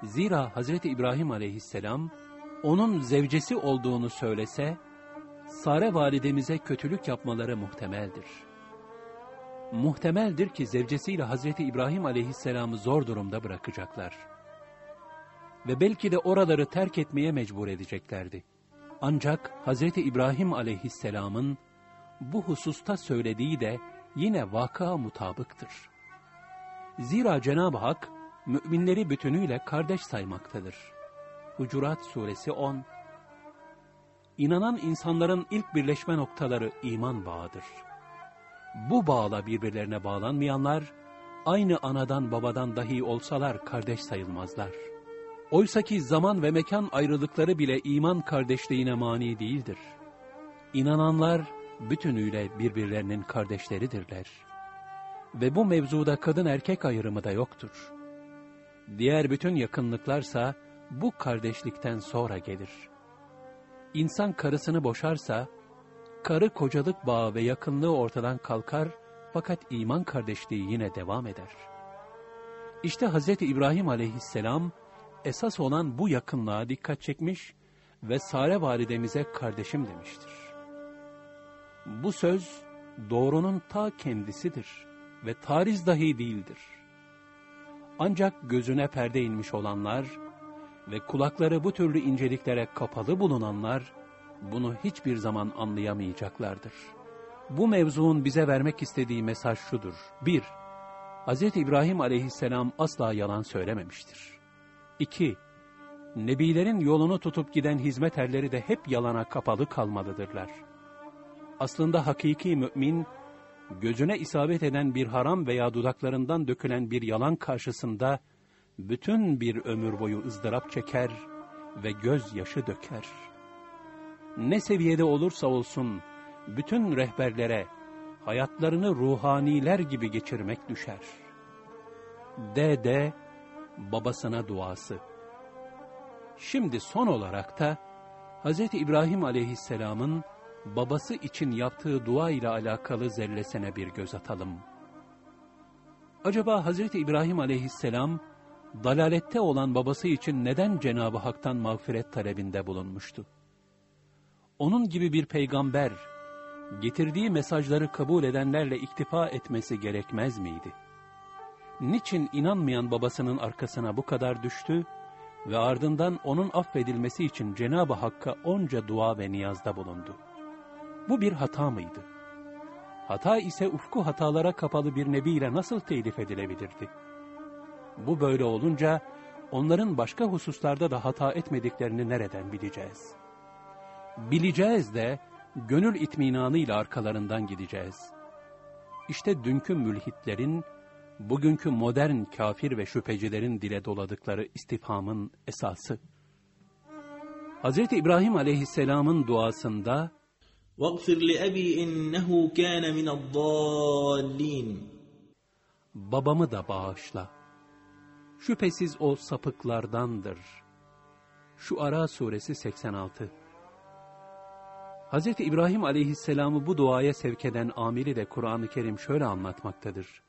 Zira Hz. İbrahim aleyhisselam onun zevcesi olduğunu söylese, Sare validemize kötülük yapmaları muhtemeldir. Muhtemeldir ki zevcesiyle Hazreti İbrahim aleyhisselamı zor durumda bırakacaklar. Ve belki de oraları terk etmeye mecbur edeceklerdi. Ancak Hazreti İbrahim aleyhisselamın bu hususta söylediği de yine vaka mutabıktır. Zira Cenab-ı Hak müminleri bütünüyle kardeş saymaktadır. Hucurat Suresi 10 İnanan insanların ilk birleşme noktaları iman bağıdır. Bu bağla birbirlerine bağlanmayanlar, aynı anadan babadan dahi olsalar kardeş sayılmazlar. Oysaki zaman ve mekan ayrılıkları bile iman kardeşliğine mani değildir. İnananlar bütünüyle birbirlerinin kardeşleridirler. Ve bu mevzuda kadın erkek ayrımı da yoktur. Diğer bütün yakınlıklarsa bu kardeşlikten sonra gelir.'' İnsan karısını boşarsa, karı kocalık bağı ve yakınlığı ortadan kalkar fakat iman kardeşliği yine devam eder. İşte Hz. İbrahim aleyhisselam esas olan bu yakınlığa dikkat çekmiş ve Sare validemize kardeşim demiştir. Bu söz doğrunun ta kendisidir ve tariz dahi değildir. Ancak gözüne perde inmiş olanlar, ve kulakları bu türlü inceliklere kapalı bulunanlar bunu hiçbir zaman anlayamayacaklardır. Bu mevzuun bize vermek istediği mesaj şudur. 1. Hz. İbrahim aleyhisselam asla yalan söylememiştir. 2. Nebilerin yolunu tutup giden hizmet erleri de hep yalana kapalı kalmalıdırlar. Aslında hakiki mümin, gözüne isabet eden bir haram veya dudaklarından dökülen bir yalan karşısında, bütün bir ömür boyu ızdırap çeker ve gözyaşı döker. Ne seviyede olursa olsun, bütün rehberlere hayatlarını ruhaniler gibi geçirmek düşer. D.D. babasına duası. Şimdi son olarak da Hz. İbrahim aleyhisselamın babası için yaptığı dua ile alakalı zellesine bir göz atalım. Acaba Hz. İbrahim aleyhisselam dalalette olan babası için neden Cenab-ı Hak'tan mağfiret talebinde bulunmuştu? Onun gibi bir peygamber, getirdiği mesajları kabul edenlerle iktifa etmesi gerekmez miydi? Niçin inanmayan babasının arkasına bu kadar düştü ve ardından onun affedilmesi için Cenab-ı Hakk'a onca dua ve niyazda bulundu? Bu bir hata mıydı? Hata ise ufku hatalara kapalı bir nebiyle nasıl telif edilebilirdi? Bu böyle olunca onların başka hususlarda da hata etmediklerini nereden bileceğiz? Bileceğiz de gönül itminanıyla arkalarından gideceğiz. İşte dünkü mülhitlerin, bugünkü modern kafir ve şüphecilerin dile doladıkları istifhamın esası. Hz. İbrahim aleyhisselamın duasında, وَاغْفِرْ لِأَبِي إِنَّهُ كَانَ مِنَ الضَّالِّينَ babamı da bağışla. Şüphesiz o sapıklardandır. Şu Ara suresi 86 Hz. İbrahim aleyhisselamı bu duaya sevk eden amiri de Kur'an-ı Kerim şöyle anlatmaktadır.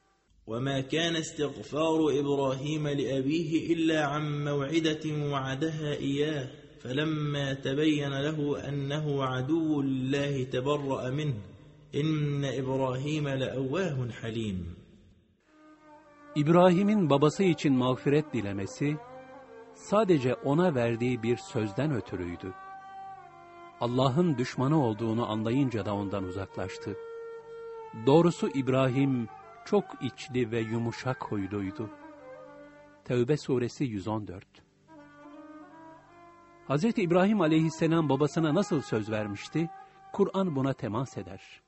وما كان استغفار إبراهيم لأبيه إلا عن موعدة وعدها إياه فلما تبين له أنه عدو لله تبرأ منه إن إبراهيم لأواه حليم İbrahim'in babası için mağfiret dilemesi, sadece ona verdiği bir sözden ötürüydü. Allah'ın düşmanı olduğunu anlayınca da ondan uzaklaştı. Doğrusu İbrahim çok içli ve yumuşak huyluydu. Tevbe suresi 114 Hz. İbrahim aleyhisselam babasına nasıl söz vermişti? Kur'an buna temas eder.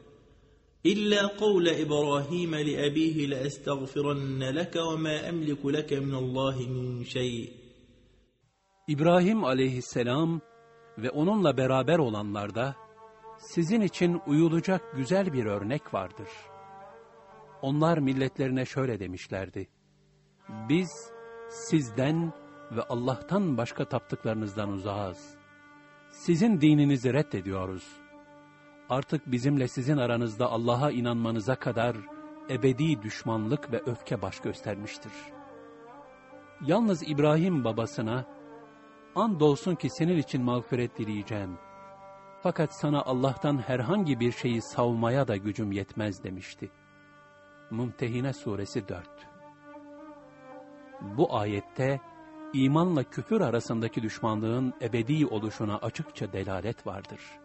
إلا قول إبراهيم لأبيه لأستغفرن لك وما أملك لك من الله من شيء İbrahim aleyhisselam ve onunla beraber olanlarda sizin için uyulacak güzel bir örnek vardır. Onlar milletlerine şöyle demişlerdi. Biz sizden ve Allah'tan başka taptıklarınızdan uzağız. Sizin dininizi reddediyoruz. Artık bizimle sizin aranızda Allah'a inanmanıza kadar ebedi düşmanlık ve öfke baş göstermiştir. Yalnız İbrahim babasına, andolsun ki senin için mağfiret dileyeceğim. Fakat sana Allah'tan herhangi bir şeyi savmaya da gücüm yetmez demişti. Mumtehine Suresi 4 Bu ayette, imanla küfür arasındaki düşmanlığın ebedi oluşuna açıkça delalet vardır.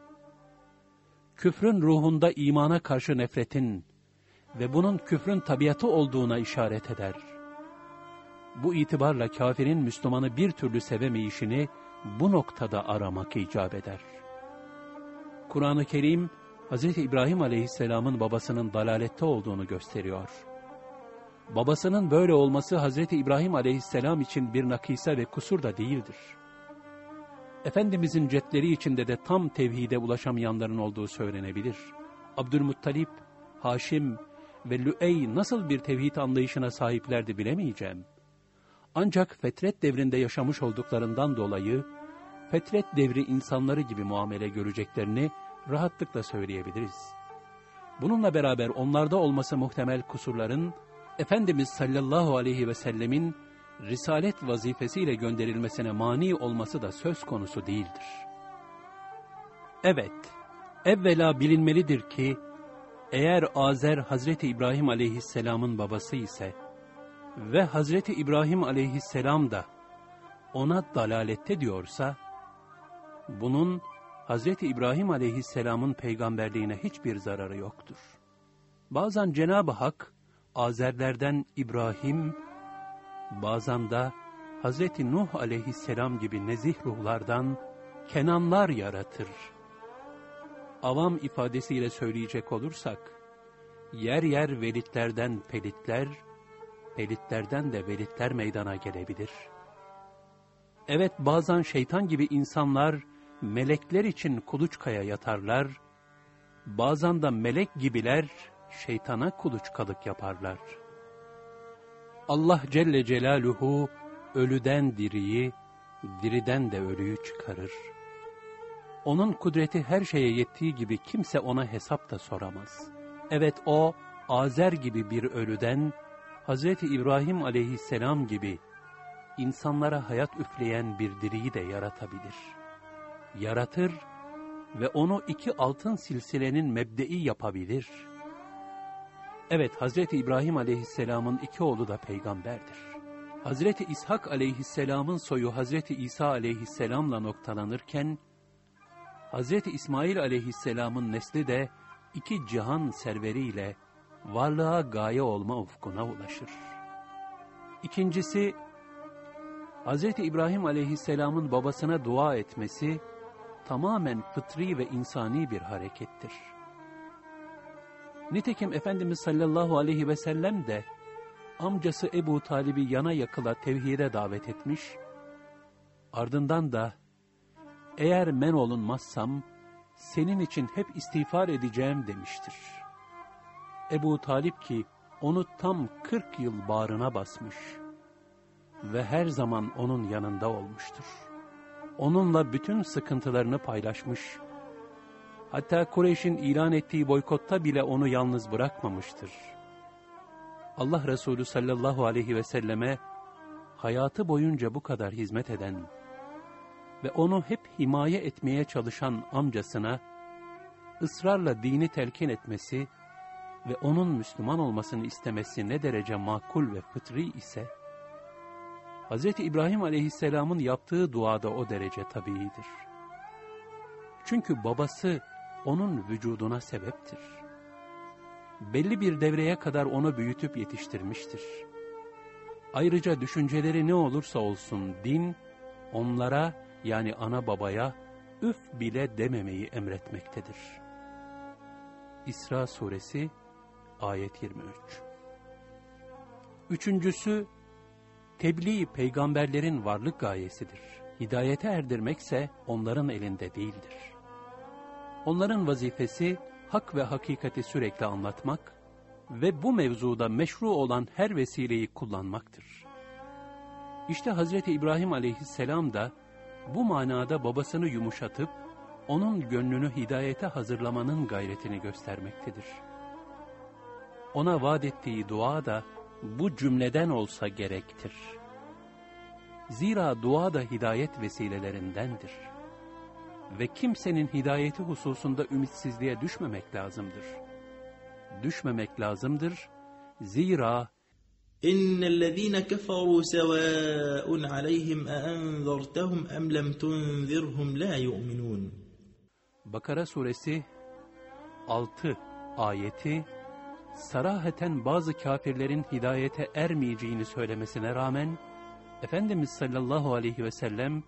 Küfrün ruhunda imana karşı nefretin ve bunun küfrün tabiatı olduğuna işaret eder. Bu itibarla kafirin Müslümanı bir türlü sevemeyişini bu noktada aramak icap eder. Kur'an-ı Kerim, Hz. İbrahim aleyhisselamın babasının dalalette olduğunu gösteriyor. Babasının böyle olması Hz. İbrahim aleyhisselam için bir nakisa ve kusur da değildir. Efendimizin cetleri içinde de tam tevhide ulaşamayanların olduğu söylenebilir. Abdülmuttalip, Haşim ve Lüey nasıl bir tevhid anlayışına sahiplerdi bilemeyeceğim. Ancak fetret devrinde yaşamış olduklarından dolayı, fetret devri insanları gibi muamele göreceklerini rahatlıkla söyleyebiliriz. Bununla beraber onlarda olması muhtemel kusurların, Efendimiz sallallahu aleyhi ve sellemin risalet vazifesiyle gönderilmesine mani olması da söz konusu değildir. Evet, evvela bilinmelidir ki, eğer Azer Hazreti İbrahim aleyhisselamın babası ise ve Hazreti İbrahim aleyhisselam da ona dalalette diyorsa, bunun Hazreti İbrahim aleyhisselamın peygamberliğine hiçbir zararı yoktur. Bazen Cenab-ı Hak, Azerlerden İbrahim, bazen de Hazreti Nuh aleyhisselam gibi nezih ruhlardan Kenanlar yaratır. Avam ifadesiyle söyleyecek olursak, yer yer velitlerden pelitler, pelitlerden de velitler meydana gelebilir. Evet bazen şeytan gibi insanlar, melekler için kuluçkaya yatarlar, bazen de melek gibiler şeytana kuluçkalık yaparlar. Allah Celle Celaluhu ölüden diriyi, diriden de ölüyü çıkarır. Onun kudreti her şeye yettiği gibi kimse ona hesap da soramaz. Evet o, Azer gibi bir ölüden, Hz. İbrahim aleyhisselam gibi insanlara hayat üfleyen bir diriyi de yaratabilir.'' yaratır ve onu iki altın silsilenin mebdei yapabilir. Evet, Hazreti İbrahim aleyhisselamın iki oğlu da peygamberdir. Hazreti İshak aleyhisselamın soyu Hazreti İsa aleyhisselamla noktalanırken, Hazreti İsmail aleyhisselamın nesli de iki cihan serveriyle varlığa gaye olma ufkuna ulaşır. İkincisi, Hz. İbrahim aleyhisselamın babasına dua etmesi, tamamen fıtri ve insani bir harekettir. Nitekim Efendimiz sallallahu aleyhi ve sellem de amcası Ebu Talib'i yana yakıla tevhide davet etmiş, ardından da eğer men olunmazsam senin için hep istiğfar edeceğim demiştir. Ebu Talip ki onu tam 40 yıl bağrına basmış ve her zaman onun yanında olmuştur onunla bütün sıkıntılarını paylaşmış. Hatta Kureyş'in ilan ettiği boykotta bile onu yalnız bırakmamıştır. Allah Resulü sallallahu aleyhi ve selleme hayatı boyunca bu kadar hizmet eden ve onu hep himaye etmeye çalışan amcasına ısrarla dini telkin etmesi ve onun Müslüman olmasını istemesi ne derece makul ve fıtri ise, Hz. İbrahim aleyhisselamın yaptığı duada o derece tabiidir. Çünkü babası onun vücuduna sebeptir. Belli bir devreye kadar onu büyütüp yetiştirmiştir. Ayrıca düşünceleri ne olursa olsun din, onlara yani ana babaya üf bile dememeyi emretmektedir. İsra suresi ayet 23 Üçüncüsü, Tebliğ peygamberlerin varlık gayesidir. Hidayete erdirmekse onların elinde değildir. Onların vazifesi hak ve hakikati sürekli anlatmak ve bu mevzuda meşru olan her vesileyi kullanmaktır. İşte Hz. İbrahim aleyhisselam da bu manada babasını yumuşatıp onun gönlünü hidayete hazırlamanın gayretini göstermektedir. Ona vaat ettiği dua da bu cümleden olsa gerektir. Zira dua da hidayet vesilelerindendir Ve kimsenin hidayeti hususunda ümitsizliğe düşmemek lazımdır. Düşmemek lazımdır. Zira إن الذين كفروا سواء عليهم أأنذرتهم أم لم تنذرهم لا يؤمنون Bakara suresi 6 ayeti saraheten bazı kafirlerin hidayete ermeyeceğini söylemesine rağmen, Efendimiz sallallahu aleyhi ve sellem,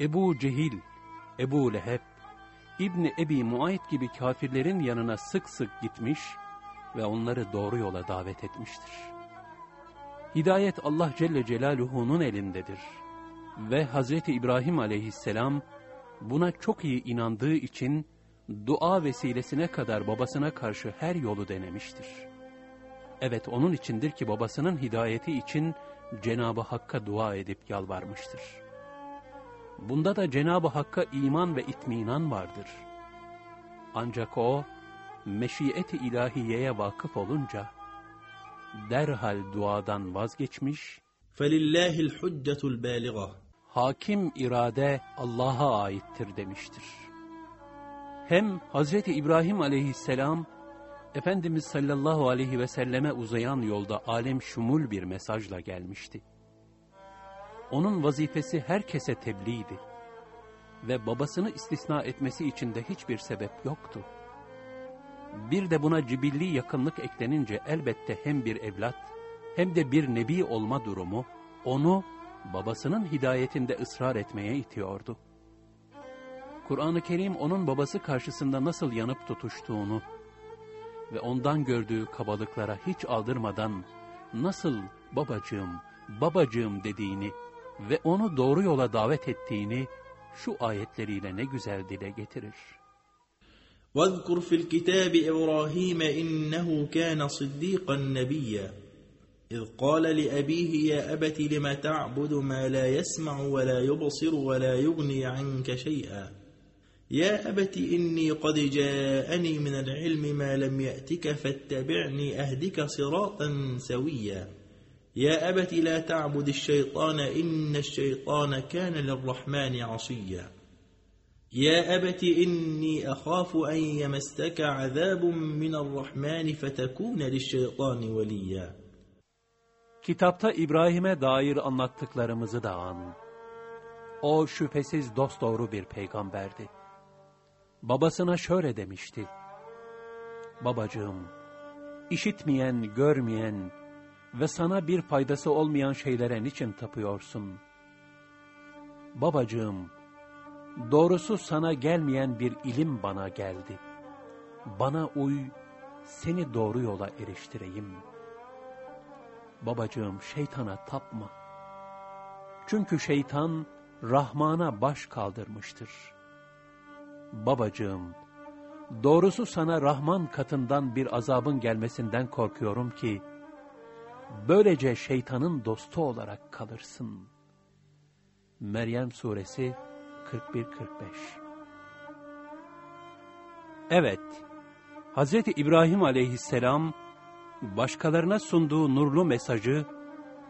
Ebu Cehil, Ebu Leheb, İbni Ebi Muayt gibi kafirlerin yanına sık sık gitmiş ve onları doğru yola davet etmiştir. Hidayet Allah Celle Celaluhu'nun elindedir. Ve Hazreti İbrahim aleyhisselam buna çok iyi inandığı için dua vesilesine kadar babasına karşı her yolu denemiştir. Evet onun içindir ki babasının hidayeti için Cenab-ı Hakk'a dua edip yalvarmıştır. Bunda da Cenab-ı Hakk'a iman ve itminan vardır. Ancak o, meşiyeti ilahiyeye vakıf olunca, derhal duadan vazgeçmiş فَلِلَّهِ الْحُجَّةُ الْبَالِغَةُ Hakim irade Allah'a aittir demiştir. Hem Hazreti İbrahim aleyhisselam, Efendimiz sallallahu aleyhi ve selleme uzayan yolda alem şumul bir mesajla gelmişti. Onun vazifesi herkese tebliğdi ve babasını istisna etmesi için de hiçbir sebep yoktu. Bir de buna cibilli yakınlık eklenince elbette hem bir evlat hem de bir nebi olma durumu onu babasının hidayetinde ısrar etmeye itiyordu. Kur'an-ı Kerim onun babası karşısında nasıl yanıp tutuştuğunu ve ondan gördüğü kabalıklara hiç aldırmadan nasıl babacığım, babacığım dediğini ve onu doğru yola davet ettiğini şu ayetleriyle ne güzel dile getirir. واذكر في الكتاب إبراهيم إنه كان صديقا نبيا إذ قال لأبيه يا أبت لم تعبد ما لا يسمع ولا يبصر ولا يغني عنك شيئا يا أبت إني قد جاءني من العلم ما لم يأتك فاتبعني أهدك صراطا سويا يا أبت لا تعبد الشيطان إن الشيطان كان للرحمن عصيا يا أبت إني أخاف أن يمسك عذاب من الرحمن فتكون للشيطان وليا Kitapta İbrahim'e dair anlattıklarımızı da an. O şüphesiz dosdoğru bir peygamberdi. Babasına şöyle demişti. Babacığım, işitmeyen, görmeyen ve sana bir faydası olmayan şeylere niçin tapıyorsun? Babacığım, doğrusu sana gelmeyen bir ilim bana geldi. Bana uy, seni doğru yola eriştireyim. Babacığım, şeytana tapma. Çünkü şeytan, Rahman'a baş kaldırmıştır. Babacığım, doğrusu sana Rahman katından bir azabın gelmesinden korkuyorum ki, böylece şeytanın dostu olarak kalırsın. Meryem Suresi 41-45 Evet, Hz. İbrahim aleyhisselam, başkalarına sunduğu nurlu mesajı,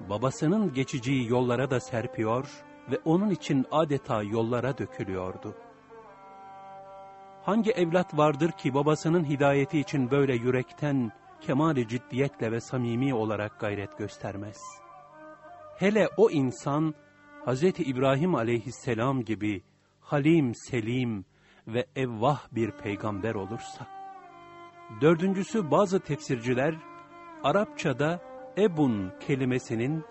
babasının geçeceği yollara da serpiyor ve onun için adeta yollara dökülüyordu. Hangi evlat vardır ki babasının hidayeti için böyle yürekten, kemali ciddiyetle ve samimi olarak gayret göstermez. Hele o insan, Hz. İbrahim aleyhisselam gibi halim, selim ve evvah bir peygamber olursa. Dördüncüsü bazı tefsirciler, Arapçada ebun kelimesinin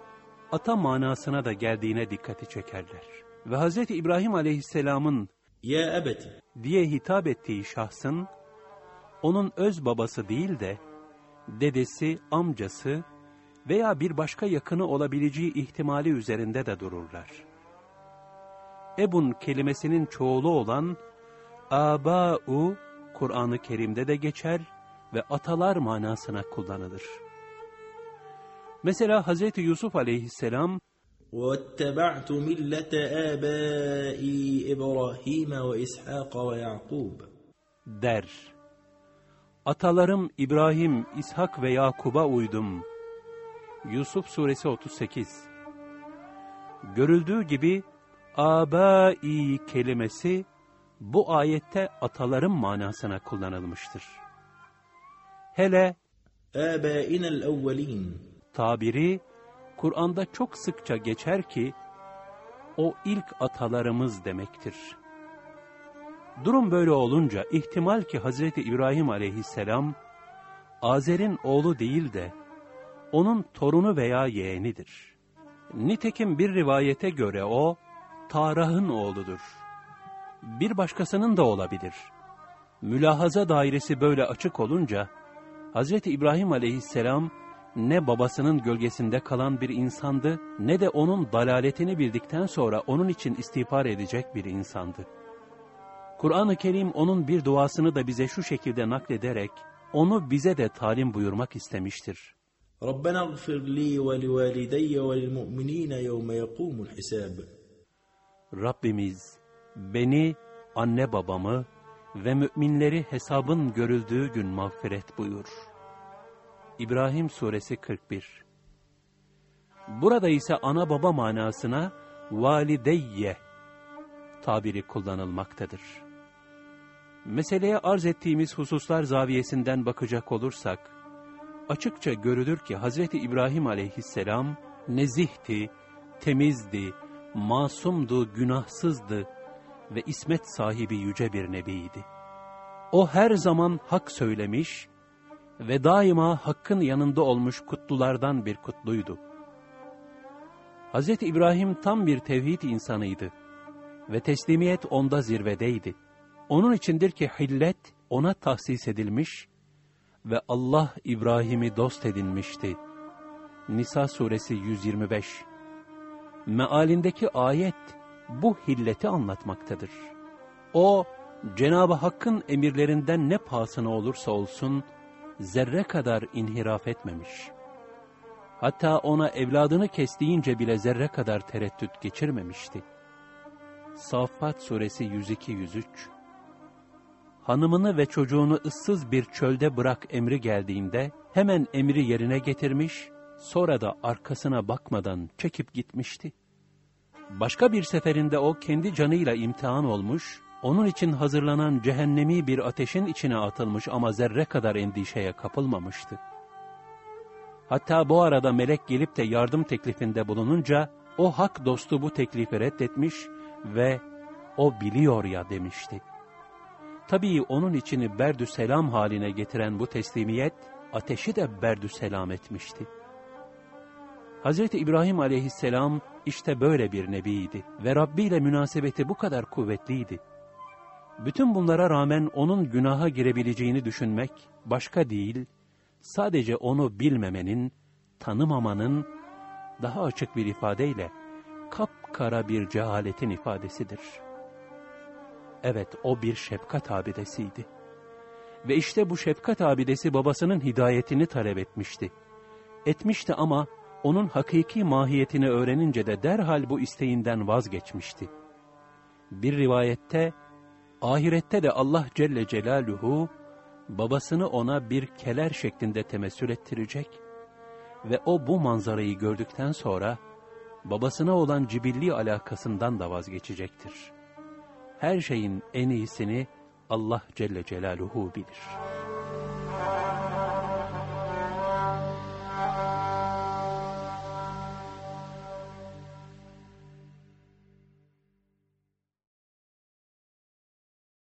ata manasına da geldiğine dikkati çekerler. Ve Hz. İbrahim aleyhisselamın ya ebeti diye hitap ettiği şahsın, onun öz babası değil de dedesi, amcası veya bir başka yakını olabileceği ihtimali üzerinde de dururlar. Ebun kelimesinin çoğulu olan aba'u Kur'an-ı Kerim'de de geçer ve atalar manasına kullanılır. Mesela Hz. Yusuf aleyhisselam واتبعت ملة آبائي إبراهيم وإسحاق ويعقوب der. Atalarım İbrahim, İshak ve Yakub'a uydum. Yusuf Suresi 38 Görüldüğü gibi, âbâ-i kelimesi, bu ayette atalarım manasına kullanılmıştır. Hele âbâinel evvelîn tabiri Kur'an'da çok sıkça geçer ki o ilk atalarımız demektir. Durum böyle olunca ihtimal ki Hazreti İbrahim aleyhisselam Azer'in oğlu değil de onun torunu veya yeğenidir. Nitekim bir rivayete göre o Tarah'ın oğludur. Bir başkasının da olabilir. Mülahaza dairesi böyle açık olunca Hazreti İbrahim aleyhisselam ne babasının gölgesinde kalan bir insandı, ne de onun dalaletini bildikten sonra onun için istiğfar edecek bir insandı. Kur'an-ı Kerim onun bir duasını da bize şu şekilde naklederek onu bize de talim buyurmak istemiştir. Rabbena gfir li ve li valideyye ve lil mu'minine yevme yekumul hisab. Rabbimiz beni, anne babamı ve müminleri hesabın görüldüğü gün mağfiret buyur. İbrahim Suresi 41 Burada ise ana baba manasına valideyye tabiri kullanılmaktadır. Meseleye arz ettiğimiz hususlar zaviyesinden bakacak olursak, açıkça görülür ki Hazreti İbrahim aleyhisselam nezihti, temizdi, masumdu, günahsızdı ve ismet sahibi yüce bir nebiydi. O her zaman hak söylemiş ve daima hakkın yanında olmuş kutlulardan bir kutluydu. Hz. İbrahim tam bir tevhid insanıydı ve teslimiyet onda zirvedeydi. Onun içindir ki hillet ona tahsis edilmiş ve Allah İbrahim'i dost edinmişti. Nisa suresi 125 Mealindeki ayet bu hilleti anlatmaktadır. O, Cenab-ı Hakk'ın emirlerinden ne pahasına olursa olsun, zerre kadar inhiraf etmemiş. Hatta ona evladını kestiğince bile zerre kadar tereddüt geçirmemişti. Saffat suresi 102-103 Hanımını ve çocuğunu ıssız bir çölde bırak emri geldiğinde, hemen emri yerine getirmiş, sonra da arkasına bakmadan çekip gitmişti. Başka bir seferinde o kendi canıyla imtihan olmuş, onun için hazırlanan cehennemi bir ateşin içine atılmış ama zerre kadar endişeye kapılmamıştı. Hatta bu arada melek gelip de yardım teklifinde bulununca, o hak dostu bu teklifi reddetmiş ve o biliyor ya demişti. Tabii onun içini berdü selam haline getiren bu teslimiyet, ateşi de berdü selam etmişti. Hz. İbrahim aleyhisselam işte böyle bir nebiydi ve Rabbi ile münasebeti bu kadar kuvvetliydi. Bütün bunlara rağmen onun günaha girebileceğini düşünmek başka değil, sadece onu bilmemenin, tanımamanın daha açık bir ifadeyle kapkara bir cehaletin ifadesidir. Evet, o bir şefkat abidesiydi. Ve işte bu şefkat abidesi babasının hidayetini talep etmişti. Etmişti ama onun hakiki mahiyetini öğrenince de derhal bu isteğinden vazgeçmişti. Bir rivayette, ahirette de Allah Celle Celaluhu, babasını ona bir keler şeklinde temessül ettirecek ve o bu manzarayı gördükten sonra, babasına olan cibilli alakasından da vazgeçecektir. Her şeyin en iyisini Allah Celle Celaluhu bilir.